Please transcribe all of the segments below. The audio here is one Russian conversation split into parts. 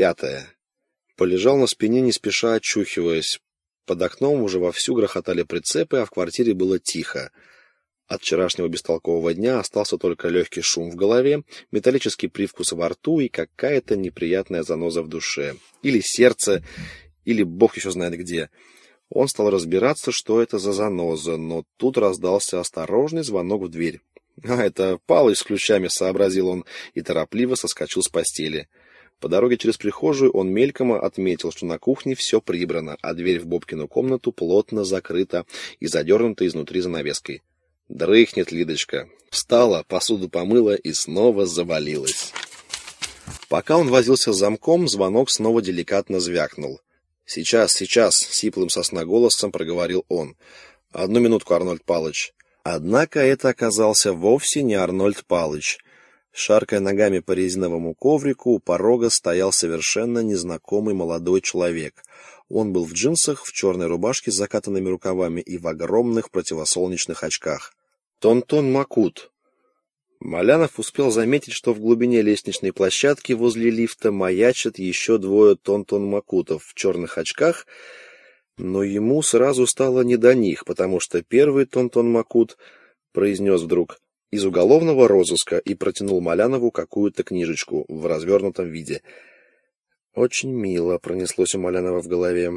Пятое. Полежал на спине, не спеша очухиваясь. Под окном уже вовсю грохотали прицепы, а в квартире было тихо. От вчерашнего бестолкового дня остался только легкий шум в голове, металлический привкус во рту и какая-то неприятная заноза в душе. Или сердце, или бог еще знает где. Он стал разбираться, что это за заноза, но тут раздался осторожный звонок в дверь. «А, это Палыч с ключами», — сообразил он, и торопливо соскочил с постели. По дороге через прихожую он мельком отметил, что на кухне все прибрано, а дверь в Бобкину комнату плотно закрыта и задернута изнутри занавеской. Дрыхнет Лидочка. Встала, посуду помыла и снова завалилась. Пока он возился с замком, звонок снова деликатно звякнул. «Сейчас, сейчас», — сиплым сосна голосом проговорил он. «Одну минутку, Арнольд Палыч». Однако это оказался вовсе не Арнольд Палыч — Шаркая ногами по резиновому коврику, у порога стоял совершенно незнакомый молодой человек. Он был в джинсах, в черной рубашке с закатанными рукавами и в огромных противосолнечных очках. Тонтон Макут. Малянов успел заметить, что в глубине лестничной площадки возле лифта маячат еще двое Тонтон Макутов в черных очках, но ему сразу стало не до них, потому что первый Тонтон Макут произнес вдруг из уголовного розыска и протянул Малянову какую-то книжечку в развернутом виде. Очень мило пронеслось у Малянова в голове.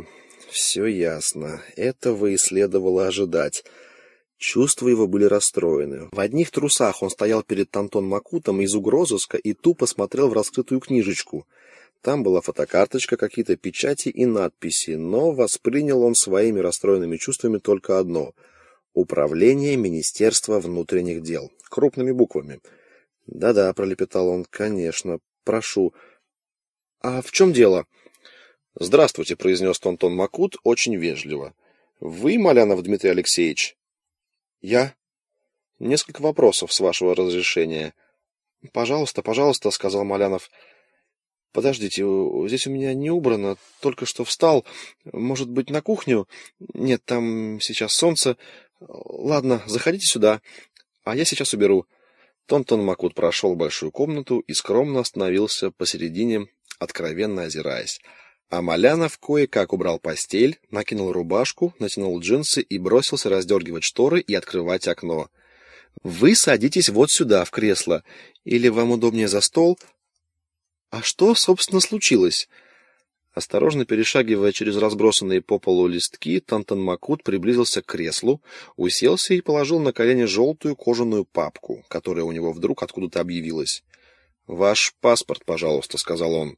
Все ясно. Этого и следовало ожидать. Чувства его были расстроены. В одних трусах он стоял перед Тантон Макутом из угрозыска и тупо смотрел в раскрытую книжечку. Там была фотокарточка, какие-то печати и надписи, но воспринял он своими расстроенными чувствами только одно — Управление Министерства внутренних дел. Крупными буквами. «Да-да», — пролепетал он, — «конечно, прошу». «А в чем дело?» «Здравствуйте», — произнес Тонтон Макут очень вежливо. «Вы, Малянов Дмитрий Алексеевич?» «Я?» «Несколько вопросов, с вашего разрешения». «Пожалуйста, пожалуйста», — сказал Малянов. «Подождите, здесь у меня не убрано, только что встал. Может быть, на кухню? Нет, там сейчас солнце. Ладно, заходите сюда, а я сейчас уберу. Тонтон Макут прошел большую комнату и скромно остановился посередине, откровенно озираясь. А Малянов кое-как убрал постель, накинул рубашку, натянул джинсы и бросился раздергивать шторы и открывать окно. «Вы садитесь вот сюда, в кресло. Или вам удобнее за стол?» «А что, собственно, случилось?» Осторожно перешагивая через разбросанные по полу листки, Тантан Макут приблизился к креслу, уселся и положил на колени желтую кожаную папку, которая у него вдруг откуда-то объявилась. «Ваш паспорт, пожалуйста», — сказал он.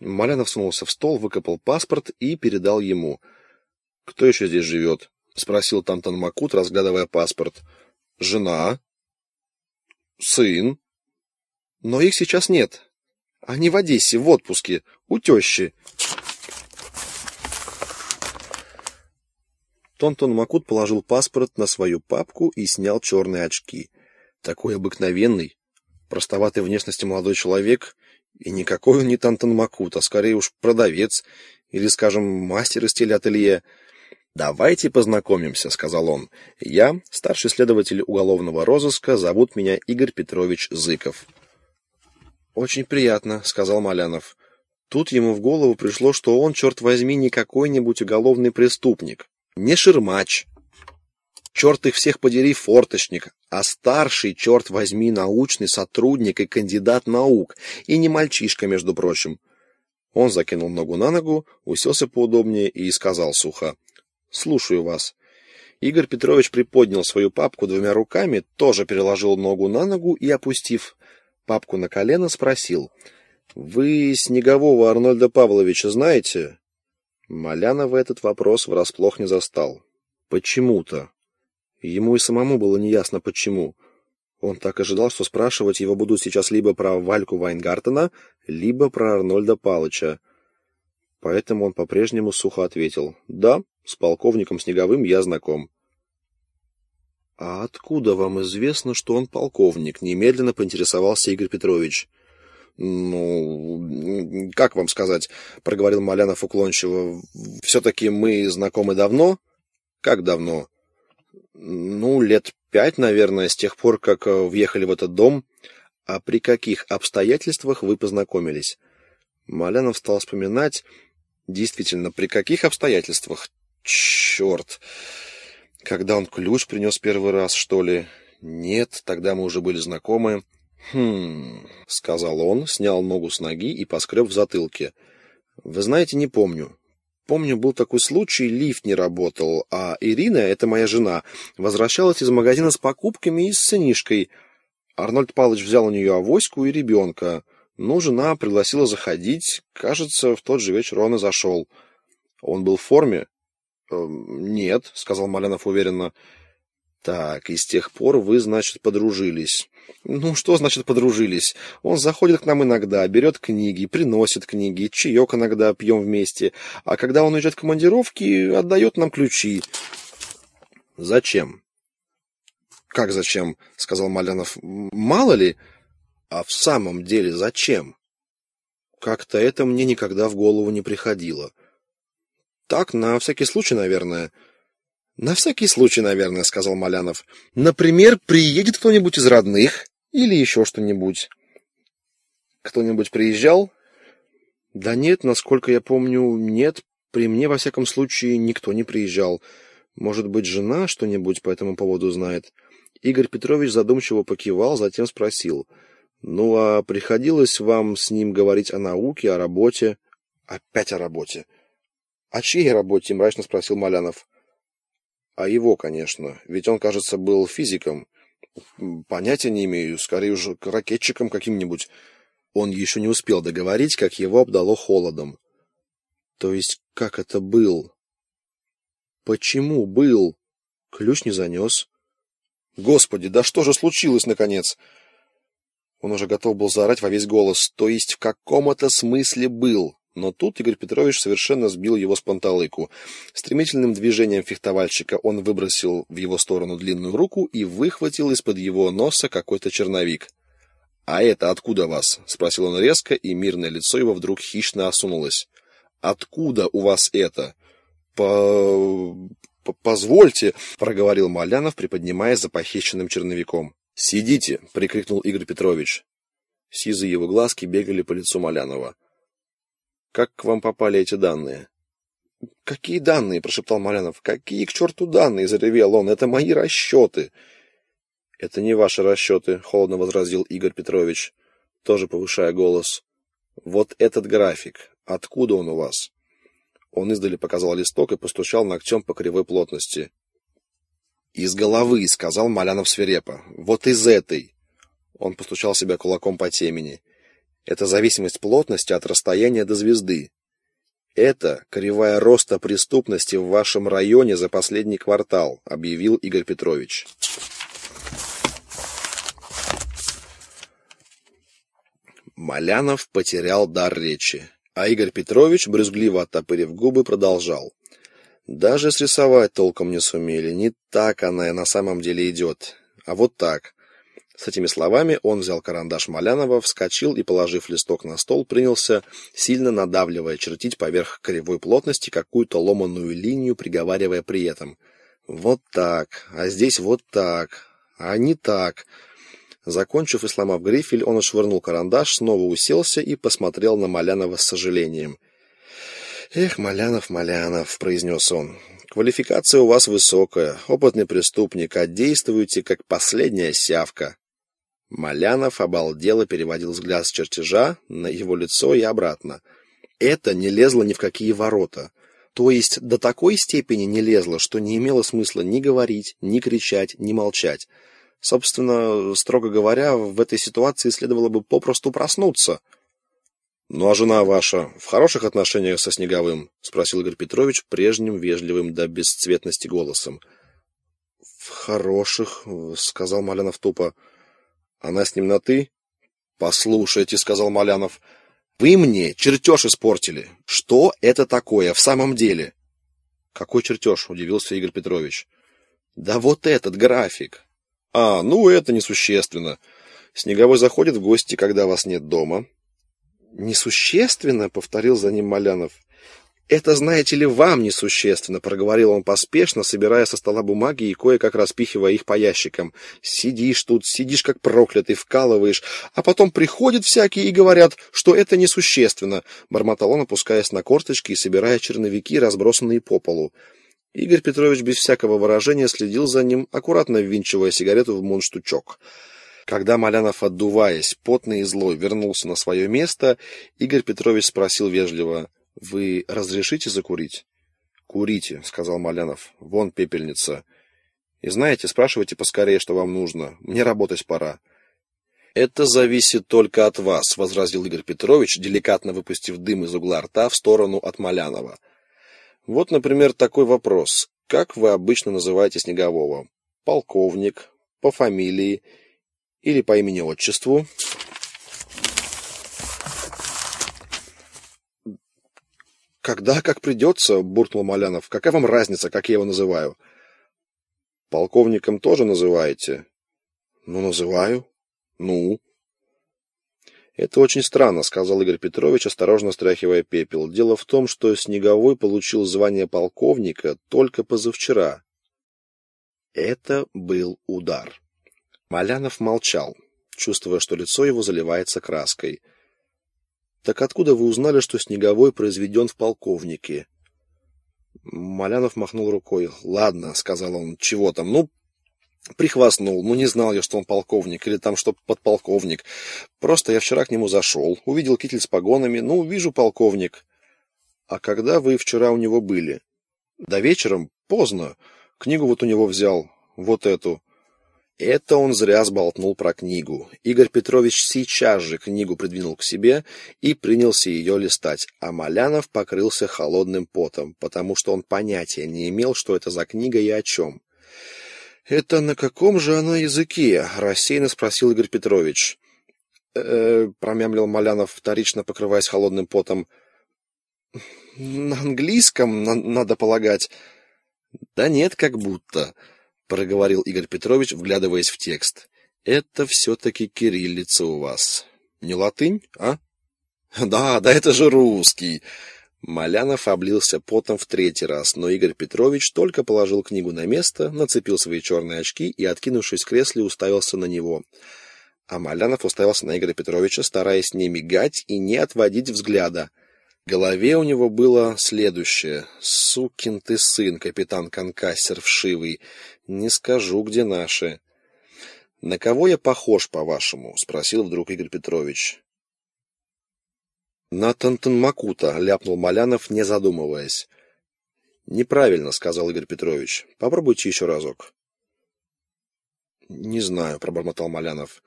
Малянов сунулся в стол, выкопал паспорт и передал ему. «Кто еще здесь живет?» — спросил Тантан Макут, разглядывая паспорт. «Жена?» «Сын?» «Но их сейчас нет. Они в Одессе, в отпуске, у тещи». Тонтон Макут положил паспорт на свою папку и снял черные очки. Такой обыкновенный, простоватой внешности молодой человек, и никакой он не Тонтон Макут, а скорее уж продавец или, скажем, мастер из телеателье. «Давайте познакомимся», — сказал он. «Я старший следователь уголовного розыска, зовут меня Игорь Петрович Зыков». «Очень приятно», — сказал Малянов. Тут ему в голову пришло, что он, черт возьми, не какой-нибудь уголовный преступник, не шермач, черт их всех подери, форточник, а старший, черт возьми, научный сотрудник и кандидат наук, и не мальчишка, между прочим. Он закинул ногу на ногу, уселся поудобнее и сказал сухо. «Слушаю вас». Игорь Петрович приподнял свою папку двумя руками, тоже переложил ногу на ногу и, опустив папку на колено, спросил. «Вы Снегового Арнольда Павловича знаете?» Малянова этот вопрос врасплох не застал. Почему-то. Ему и самому было неясно почему. Он так ожидал, что спрашивать его будут сейчас либо про Вальку Вайнгартена, либо про Арнольда Палыча. Поэтому он по-прежнему сухо ответил. «Да, с полковником Снеговым я знаком». «А откуда вам известно, что он полковник?» — немедленно поинтересовался Игорь Петрович. «Ну, как вам сказать?» — проговорил Малянов уклончиво. «Все-таки мы знакомы давно?» «Как давно?» «Ну, лет пять, наверное, с тех пор, как э, въехали в этот дом. А при каких обстоятельствах вы познакомились?» Малянов стал вспоминать, действительно, при каких обстоятельствах. Черт! Когда он ключ принес первый раз, что ли? Нет, тогда мы уже были знакомы. «Хм...» — сказал он, снял ногу с ноги и поскреб в затылке. «Вы знаете, не помню. Помню, был такой случай, лифт не работал, а Ирина, это моя жена, возвращалась из магазина с покупками и с сынишкой. Арнольд Павлович взял у нее авоську и ребенка. Ну, жена пригласила заходить. Кажется, в тот же вечер он и зашел. Он был в форме?» «Эм, «Нет», — сказал Малянов уверенно. Так, и с тех пор вы, значит, подружились. Ну, что значит подружились? Он заходит к нам иногда, берет книги, приносит книги, чаек иногда пьем вместе, а когда он уезжает в командировки, отдает нам ключи. Зачем? Как зачем? Сказал Малянов. Мало ли? А в самом деле зачем? Как-то это мне никогда в голову не приходило. Так, на всякий случай, наверное. — «На всякий случай, наверное», — сказал Малянов. «Например, приедет кто-нибудь из родных или еще что-нибудь». «Кто-нибудь приезжал?» «Да нет, насколько я помню, нет. При мне, во всяком случае, никто не приезжал. Может быть, жена что-нибудь по этому поводу знает?» Игорь Петрович задумчиво покивал, затем спросил. «Ну, а приходилось вам с ним говорить о науке, о работе?» «Опять о работе». «О чьей работе?» — мрачно спросил Малянов. А его, конечно. Ведь он, кажется, был физиком. Понятия не имею, скорее уже ракетчиком каким-нибудь. Он еще не успел договорить, как его обдало холодом. То есть, как это был? Почему был? Ключ не занес. Господи, да что же случилось, наконец? Он уже готов был заорать во весь голос. То есть, в каком-то смысле был. Но тут Игорь Петрович совершенно сбил его с панталыку. Стремительным движением фехтовальщика он выбросил в его сторону длинную руку и выхватил из-под его носа какой-то черновик. «А это откуда вас?» — спросил он резко, и мирное лицо его вдруг хищно осунулось. «Откуда у вас это?» «По... позвольте», — проговорил Малянов, приподнимаясь за похищенным черновиком. «Сидите!» — прикрикнул Игорь Петрович. Сизые его глазки бегали по лицу Малянова. Как к вам попали эти данные? Какие данные? прошептал Малянов. Какие к черту данные? заревел он. Это мои расчеты. Это не ваши расчеты, холодно возразил Игорь Петрович, тоже повышая голос. Вот этот график. Откуда он у вас? Он издали показал листок и постучал ногтем по кривой плотности. Из головы, сказал Малянов свирепо. Вот из этой. Он постучал себя кулаком по темени. Это зависимость плотности от расстояния до звезды. Это кривая роста преступности в вашем районе за последний квартал, объявил Игорь Петрович. Малянов потерял дар речи, а Игорь Петрович, брюзгливо оттопырив губы, продолжал. Даже срисовать толком не сумели, не так она на самом деле идет, а вот так. С этими словами он взял карандаш Малянова, вскочил и, положив листок на стол, принялся, сильно надавливая, чертить поверх кривой плотности какую-то ломаную линию, приговаривая при этом. «Вот так, а здесь вот так, а не так». Закончив и сломав грифель, он отшвырнул карандаш, снова уселся и посмотрел на Малянова с сожалением. «Эх, Малянов, Малянов», — произнес он, — «квалификация у вас высокая, опытный преступник, а действуете как последняя сявка. Малянов обалдело переводил взгляд с чертежа на его лицо и обратно. Это не лезло ни в какие ворота. То есть до такой степени не лезло, что не имело смысла ни говорить, ни кричать, ни молчать. Собственно, строго говоря, в этой ситуации следовало бы попросту проснуться. «Ну а жена ваша в хороших отношениях со Снеговым?» — спросил Игорь Петрович прежним вежливым до бесцветности голосом. «В хороших», — сказал Малянов тупо. Она с ним на «ты»? «Послушайте», — сказал Малянов, — «вы мне чертеж испортили. Что это такое в самом деле?» «Какой чертеж?» — удивился Игорь Петрович. «Да вот этот график». «А, ну это несущественно. Снеговой заходит в гости, когда вас нет дома». «Несущественно?» — повторил за ним Малянов. Это, знаете ли, вам несущественно, проговорил он поспешно, собирая со стола бумаги и кое-как распихивая их по ящикам. Сидишь тут, сидишь как проклятый, вкалываешь, а потом приходят всякие и говорят, что это несущественно, бормотал он, опускаясь на корточки и собирая черновики, разбросанные по полу. Игорь Петрович без всякого выражения следил за ним, аккуратно ввинчивая сигарету в мундштучок. Когда Малянов, отдуваясь, потный и злой, вернулся на свое место, Игорь Петрович спросил вежливо: вы разрешите закурить? Курите, сказал Малянов. Вон пепельница. И знаете, спрашивайте поскорее, что вам нужно. Мне работать пора. Это зависит только от вас, возразил Игорь Петрович, деликатно выпустив дым из угла рта в сторону от Малянова. Вот, например, такой вопрос: как вы обычно называете Снегового? Полковник, по фамилии или по имени-отчеству? Когда как придется, буркнул Малянов. Какая вам разница, как я его называю? Полковником тоже называете? Ну, называю. Ну. Это очень странно, сказал Игорь Петрович, осторожно стряхивая пепел. Дело в том, что Снеговой получил звание полковника только позавчера. Это был удар. Малянов молчал, чувствуя, что лицо его заливается краской. Так откуда вы узнали, что Снеговой произведен в полковнике? Малянов махнул рукой. Ладно, сказал он. Чего там? Ну, прихвастнул. Ну, не знал я, что он полковник или там что подполковник. Просто я вчера к нему зашел, увидел китель с погонами. Ну, вижу полковник. А когда вы вчера у него были? Да вечером, поздно. Книгу вот у него взял, вот эту. Это он зря сболтнул про книгу. Игорь Петрович сейчас же книгу придвинул к себе и принялся ее листать, а Малянов покрылся холодным потом, потому что он понятия не имел, что это за книга и о чем. «Это на каком же она языке?» — рассеянно спросил Игорь Петрович. «Э-э», промямлил Малянов, вторично покрываясь холодным потом. «На английском, на надо полагать». «Да нет, как будто» проговорил Игорь Петрович, вглядываясь в текст. Это все таки кириллица у вас. Не латынь, а? Да, да это же русский. Малянов облился потом в третий раз, но Игорь Петрович только положил книгу на место, нацепил свои черные очки и, откинувшись в кресле, уставился на него. А Малянов уставился на Игоря Петровича, стараясь не мигать и не отводить взгляда голове у него было следующее. «Сукин ты сын, капитан Конкассер вшивый. Не скажу, где наши». «На кого я похож, по-вашему?» — спросил вдруг Игорь Петрович. «На Тантанмакута», — ляпнул Малянов, не задумываясь. «Неправильно», — сказал Игорь Петрович. «Попробуйте еще разок». «Не знаю», — пробормотал Малянов.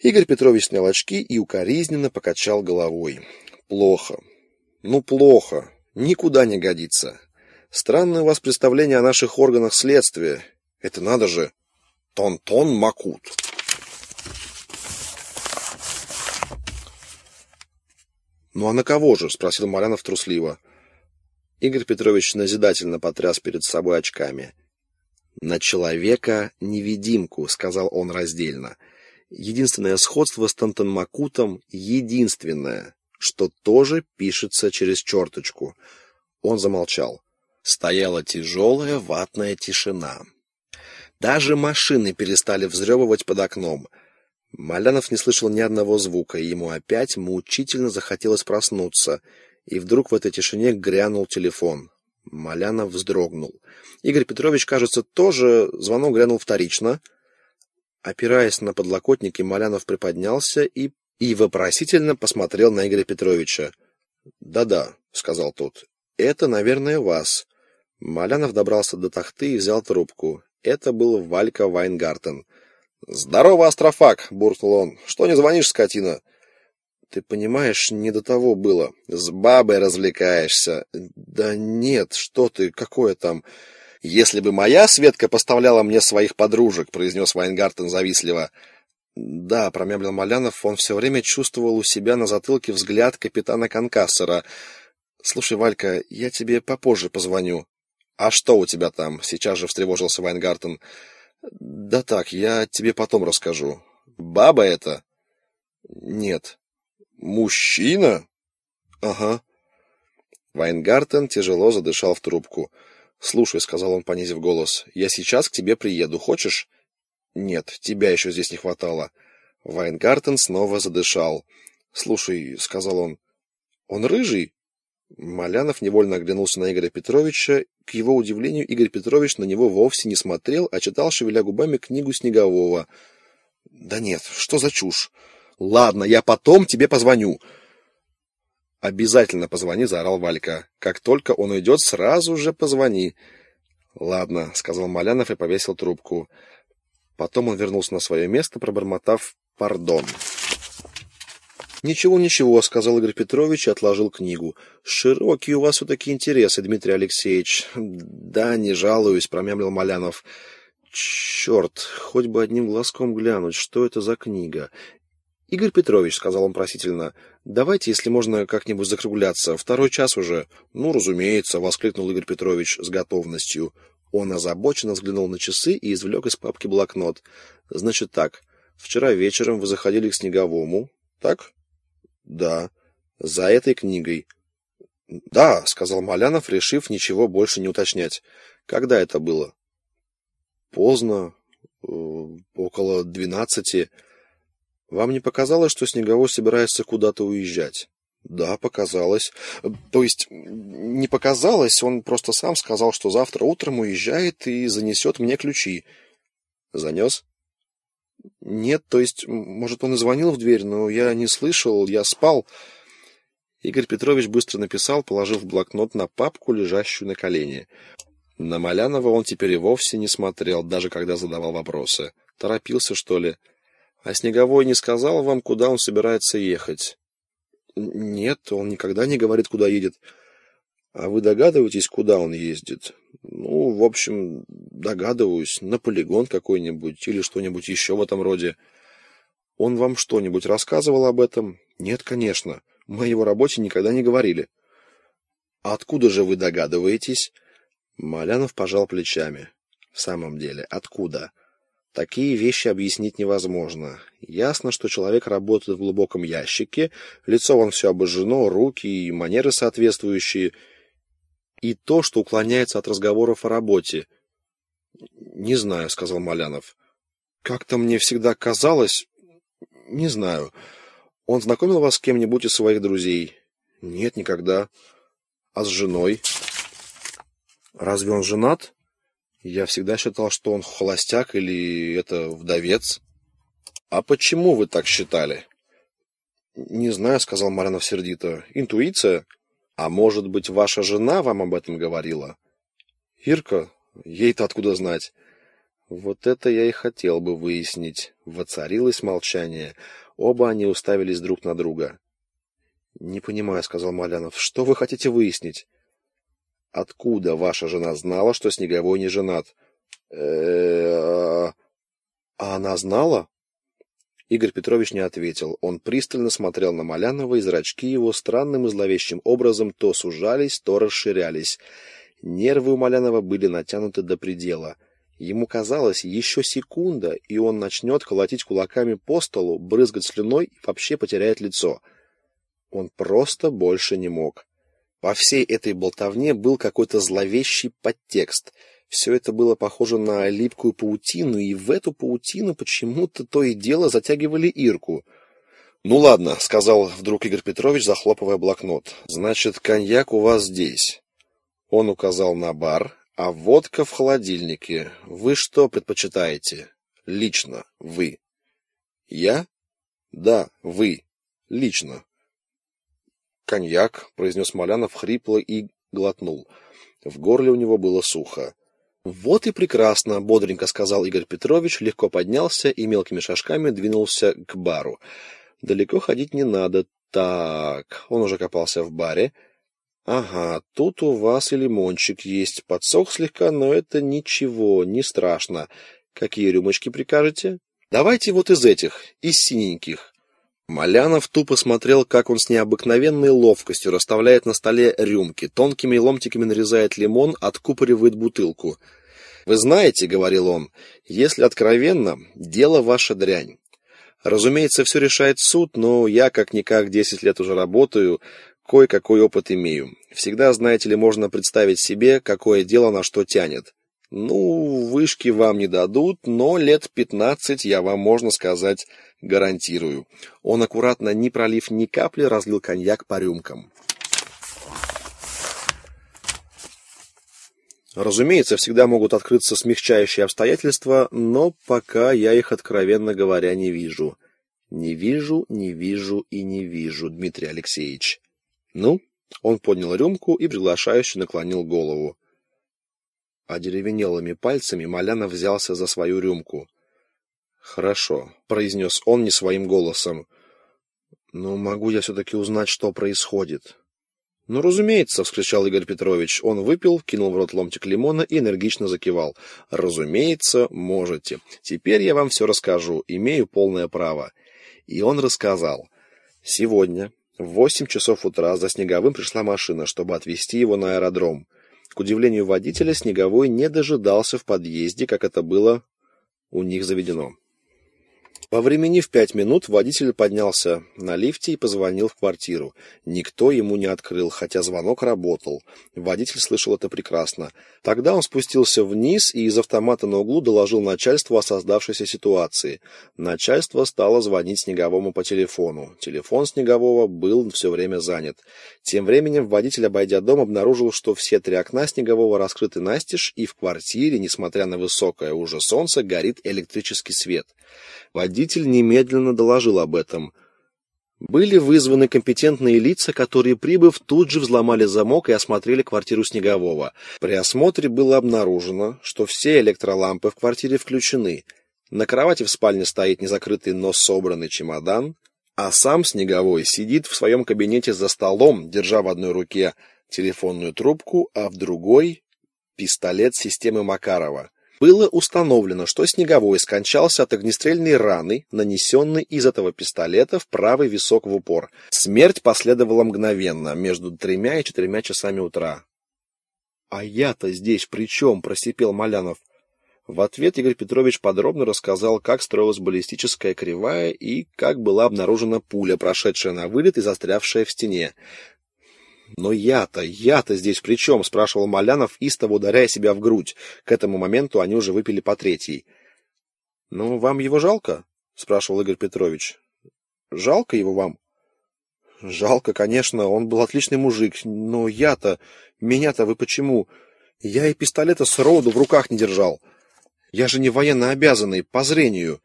Игорь Петрович снял очки и укоризненно покачал головой. «Плохо. Ну, плохо. Никуда не годится. Странное у вас представление о наших органах следствия. Это надо же. Тон-тон Макут. Ну а на кого же? спросил Марянов трусливо. Игорь Петрович назидательно потряс перед собой очками. На человека-невидимку, сказал он раздельно. Единственное сходство с Тантанмакутом единственное что тоже пишется через черточку. Он замолчал. Стояла тяжелая ватная тишина. Даже машины перестали взрёвывать под окном. Малянов не слышал ни одного звука, и ему опять мучительно захотелось проснуться. И вдруг в этой тишине грянул телефон. Малянов вздрогнул. Игорь Петрович, кажется, тоже звонок грянул вторично. Опираясь на подлокотники, Малянов приподнялся и и вопросительно посмотрел на Игоря Петровича. "Да-да", сказал тот. "Это, наверное, вас". Малянов добрался до тахты и взял трубку. Это был Валька Вайнгартен. "Здорово, Астрофак", буркнул он. "Что не звонишь, скотина?" Ты понимаешь, не до того было. С бабой развлекаешься. Да нет, что ты, какое там? Если бы моя Светка поставляла мне своих подружек, произнес Вайнгартен завистливо. Да, промямлил Малянов, он все время чувствовал у себя на затылке взгляд капитана Конкассера. Слушай, Валька, я тебе попозже позвоню. А что у тебя там? Сейчас же встревожился Вайнгартен. Да так, я тебе потом расскажу. Баба это? Нет. Мужчина? Ага. Вайнгартен тяжело задышал в трубку. «Слушай», — сказал он, понизив голос, — «я сейчас к тебе приеду. Хочешь?» «Нет, тебя еще здесь не хватало». Вайнгартен снова задышал. «Слушай», — сказал он, — «он рыжий?» Малянов невольно оглянулся на Игоря Петровича. К его удивлению, Игорь Петрович на него вовсе не смотрел, а читал, шевеля губами, книгу Снегового. «Да нет, что за чушь? Ладно, я потом тебе позвоню». «Обязательно позвони», — заорал Валька. «Как только он уйдет, сразу же позвони». «Ладно», — сказал Малянов и повесил трубку. Потом он вернулся на свое место, пробормотав «пардон». «Ничего, ничего», — сказал Игорь Петрович и отложил книгу. «Широкие у вас все-таки интересы, Дмитрий Алексеевич». «Да, не жалуюсь», — промямлил Малянов. «Черт, хоть бы одним глазком глянуть, что это за книга». «Игорь Петрович», — сказал он просительно, — «давайте, если можно, как-нибудь закругляться. Второй час уже». «Ну, разумеется», — воскликнул Игорь Петрович с готовностью. Он озабоченно взглянул на часы и извлек из папки блокнот. «Значит так, вчера вечером вы заходили к Снеговому, так?» Да. За этой книгой. Да, сказал Малянов, решив ничего больше не уточнять. Когда это было? Поздно, э, около двенадцати. Вам не показалось, что Снеговой собирается куда-то уезжать? Да, показалось. То есть, не показалось, он просто сам сказал, что завтра утром уезжает и занесет мне ключи. Занес? Нет, то есть, может, он и звонил в дверь, но я не слышал, я спал. Игорь Петрович быстро написал, положив блокнот на папку, лежащую на колене. На Малянова он теперь и вовсе не смотрел, даже когда задавал вопросы. Торопился, что ли? А Снеговой не сказал вам, куда он собирается ехать? Нет, он никогда не говорит, куда едет. А вы догадываетесь, куда он ездит? Ну, в общем, догадываюсь, на полигон какой-нибудь или что-нибудь еще в этом роде. Он вам что-нибудь рассказывал об этом? Нет, конечно. Мы о его работе никогда не говорили. Откуда же вы догадываетесь? Малянов пожал плечами. В самом деле, откуда? Такие вещи объяснить невозможно. Ясно, что человек работает в глубоком ящике, лицо вон все обожжено, руки и манеры соответствующие — и то, что уклоняется от разговоров о работе. Не знаю, сказал Малянов. Как-то мне всегда казалось, не знаю. Он знакомил вас с кем-нибудь из своих друзей? Нет, никогда. А с женой? Разве он женат? Я всегда считал, что он холостяк или это вдовец. А почему вы так считали? Не знаю, сказал Малянов сердито. Интуиция? А может быть, ваша жена вам об этом говорила? Ирка? Ей-то откуда знать? Вот это я и хотел бы выяснить. Воцарилось молчание. Оба они уставились друг на друга. Не понимаю, сказал Малянов. Что вы хотите выяснить? Откуда ваша жена знала, что Снеговой не женат? Э, а она знала? Игорь Петрович не ответил. Он пристально смотрел на Малянова, и зрачки его странным и зловещим образом то сужались, то расширялись. Нервы у Малянова были натянуты до предела. Ему казалось, еще секунда, и он начнет колотить кулаками по столу, брызгать слюной и вообще потеряет лицо. Он просто больше не мог. Во всей этой болтовне был какой-то зловещий подтекст — все это было похоже на липкую паутину, и в эту паутину почему-то то и дело затягивали Ирку. «Ну ладно», — сказал вдруг Игорь Петрович, захлопывая блокнот. «Значит, коньяк у вас здесь». Он указал на бар, а водка в холодильнике. Вы что предпочитаете? Лично вы. Я? Да, вы. Лично. Коньяк, произнес Малянов хрипло и глотнул. В горле у него было сухо. «Вот и прекрасно», — бодренько сказал Игорь Петрович, легко поднялся и мелкими шажками двинулся к бару. «Далеко ходить не надо. Так, он уже копался в баре. Ага, тут у вас и лимончик есть. Подсох слегка, но это ничего, не страшно. Какие рюмочки прикажете? Давайте вот из этих, из синеньких». Малянов тупо смотрел, как он с необыкновенной ловкостью расставляет на столе рюмки, тонкими ломтиками нарезает лимон, откупоривает бутылку. «Вы знаете, — говорил он, — если откровенно, дело ваша дрянь. Разумеется, все решает суд, но я как-никак десять лет уже работаю, кое-какой опыт имею. Всегда, знаете ли, можно представить себе, какое дело на что тянет. Ну, вышки вам не дадут, но лет пятнадцать я вам, можно сказать, гарантирую. Он аккуратно, не пролив ни капли, разлил коньяк по рюмкам. Разумеется, всегда могут открыться смягчающие обстоятельства, но пока я их, откровенно говоря, не вижу. Не вижу, не вижу и не вижу, Дмитрий Алексеевич. Ну, он поднял рюмку и приглашающе наклонил голову. Одеревенелыми пальцами Малянов взялся за свою рюмку. «Хорошо», — произнес он не своим голосом. «Но могу я все-таки узнать, что происходит?» «Ну, разумеется», — вскричал Игорь Петрович. Он выпил, кинул в рот ломтик лимона и энергично закивал. «Разумеется, можете. Теперь я вам все расскажу. Имею полное право». И он рассказал. «Сегодня в восемь часов утра за Снеговым пришла машина, чтобы отвезти его на аэродром. К удивлению водителя, Снеговой не дожидался в подъезде, как это было у них заведено. По времени в пять минут водитель поднялся на лифте и позвонил в квартиру. Никто ему не открыл, хотя звонок работал. Водитель слышал это прекрасно. Тогда он спустился вниз и из автомата на углу доложил начальству о создавшейся ситуации. Начальство стало звонить Снеговому по телефону. Телефон Снегового был все время занят. Тем временем водитель, обойдя дом, обнаружил, что все три окна Снегового раскрыты настежь, и в квартире, несмотря на высокое уже солнце, горит электрический свет. Водитель немедленно доложил об этом. Были вызваны компетентные лица, которые, прибыв, тут же взломали замок и осмотрели квартиру Снегового. При осмотре было обнаружено, что все электролампы в квартире включены. На кровати в спальне стоит незакрытый, но собранный чемодан, а сам Снеговой сидит в своем кабинете за столом, держа в одной руке телефонную трубку, а в другой — пистолет системы Макарова. Было установлено, что Снеговой скончался от огнестрельной раны, нанесенной из этого пистолета в правый висок в упор. Смерть последовала мгновенно, между тремя и четырьмя часами утра. «А я-то здесь при чем?» – просипел Малянов. В ответ Игорь Петрович подробно рассказал, как строилась баллистическая кривая и как была обнаружена пуля, прошедшая на вылет и застрявшая в стене. «Но я-то, я-то здесь при чем?» — спрашивал Малянов, истово ударяя себя в грудь. К этому моменту они уже выпили по третьей. «Ну, вам его жалко?» — спрашивал Игорь Петрович. «Жалко его вам?» «Жалко, конечно, он был отличный мужик, но я-то... Меня-то вы почему? Я и пистолета с роду в руках не держал. Я же не военно обязанный, по зрению.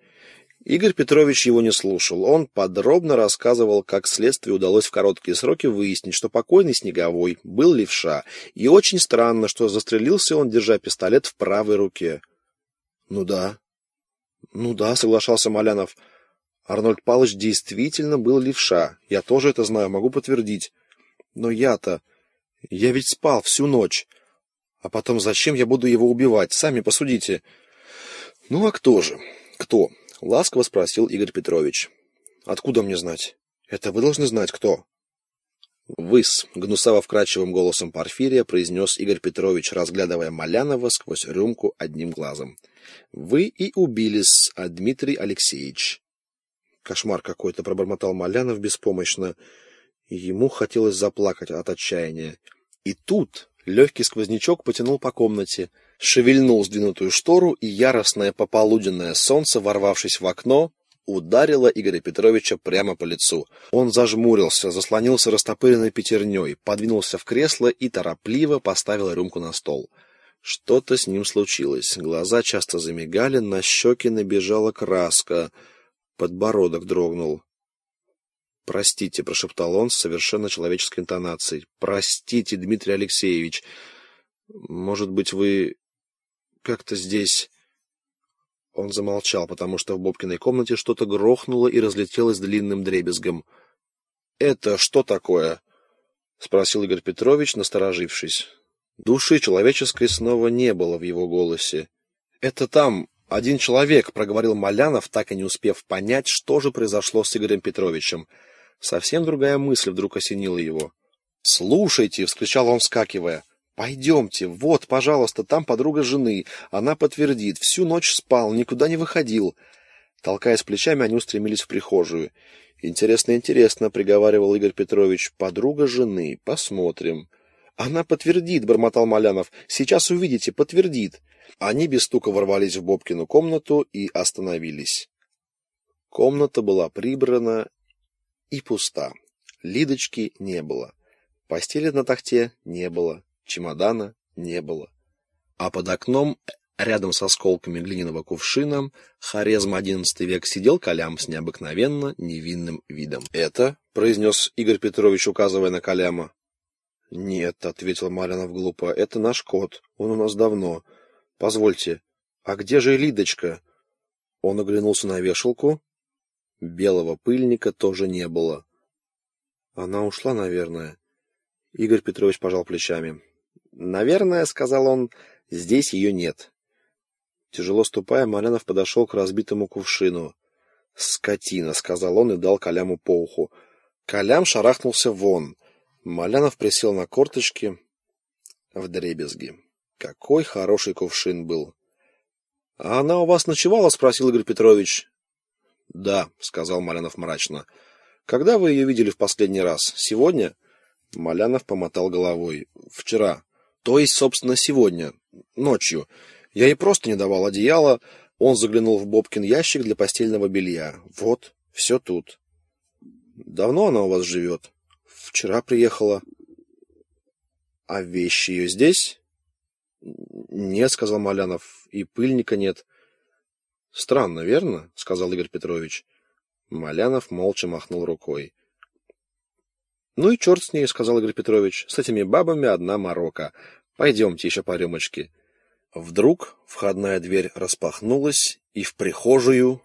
Игорь Петрович его не слушал. Он подробно рассказывал, как следствию удалось в короткие сроки выяснить, что покойный Снеговой был левша, и очень странно, что застрелился он, держа пистолет в правой руке. Ну да. Ну да, соглашался Малянов. Арнольд Павлович действительно был левша. Я тоже это знаю, могу подтвердить. Но я-то... Я ведь спал всю ночь. А потом зачем я буду его убивать? Сами посудите. Ну а кто же? Кто? Ласково спросил Игорь Петрович. Откуда мне знать? Это вы должны знать, кто. Выс, гнусаво вкрадчивым голосом Порфирия произнес Игорь Петрович, разглядывая Малянова сквозь рюмку одним глазом. Вы и убились, а Дмитрий Алексеевич. Кошмар какой-то, пробормотал Малянов беспомощно. Ему хотелось заплакать от отчаяния. И тут легкий сквознячок потянул по комнате шевельнул сдвинутую штору, и яростное пополуденное солнце, ворвавшись в окно, ударило Игоря Петровича прямо по лицу. Он зажмурился, заслонился растопыренной пятерней, подвинулся в кресло и торопливо поставил рюмку на стол. Что-то с ним случилось. Глаза часто замигали, на щеки набежала краска. Подбородок дрогнул. «Простите», — прошептал он с совершенно человеческой интонацией. «Простите, Дмитрий Алексеевич. Может быть, вы как-то здесь...» Он замолчал, потому что в Бобкиной комнате что-то грохнуло и разлетелось длинным дребезгом. «Это что такое?» — спросил Игорь Петрович, насторожившись. Души человеческой снова не было в его голосе. «Это там один человек», — проговорил Малянов, так и не успев понять, что же произошло с Игорем Петровичем. Совсем другая мысль вдруг осенила его. «Слушайте!» — вскричал он, вскакивая. Пойдемте, вот, пожалуйста, там подруга жены. Она подтвердит. Всю ночь спал, никуда не выходил. Толкаясь плечами, они устремились в прихожую. «Интересно, интересно», — приговаривал Игорь Петрович. «Подруга жены. Посмотрим». «Она подтвердит», — бормотал Малянов. «Сейчас увидите, подтвердит». Они без стука ворвались в Бобкину комнату и остановились. Комната была прибрана и пуста. Лидочки не было. Постели на тахте не было. Чемодана не было. А под окном, рядом с осколками глиняного кувшина, Хорезм XI век сидел Калям с необыкновенно невинным видом. «Это?» — произнес Игорь Петрович, указывая на Каляма. «Нет», — ответил Маринов глупо, — «это наш кот. Он у нас давно. Позвольте, а где же Лидочка?» Он оглянулся на вешалку. Белого пыльника тоже не было. Она ушла, наверное. Игорь Петрович пожал плечами. «Наверное, — сказал он, — здесь ее нет». Тяжело ступая, Марянов подошел к разбитому кувшину. «Скотина!» — сказал он и дал Коляму по уху. Колям шарахнулся вон. Малянов присел на корточки в дребезги. Какой хороший кувшин был! — А она у вас ночевала? — спросил Игорь Петрович. — Да, — сказал Малянов мрачно. — Когда вы ее видели в последний раз? Сегодня? Малянов помотал головой. — Вчера. То есть, собственно, сегодня. Ночью. Я ей просто не давал одеяла. Он заглянул в Бобкин ящик для постельного белья. Вот, все тут. — Давно она у вас живет? Вчера приехала. А вещи ее здесь? Нет, сказал Малянов, и пыльника нет. Странно, верно? сказал Игорь Петрович. Малянов молча махнул рукой. Ну и черт с ней, сказал Игорь Петрович. С этими бабами одна морока. Пойдемте еще по рюмочке. Вдруг входная дверь распахнулась, и в прихожую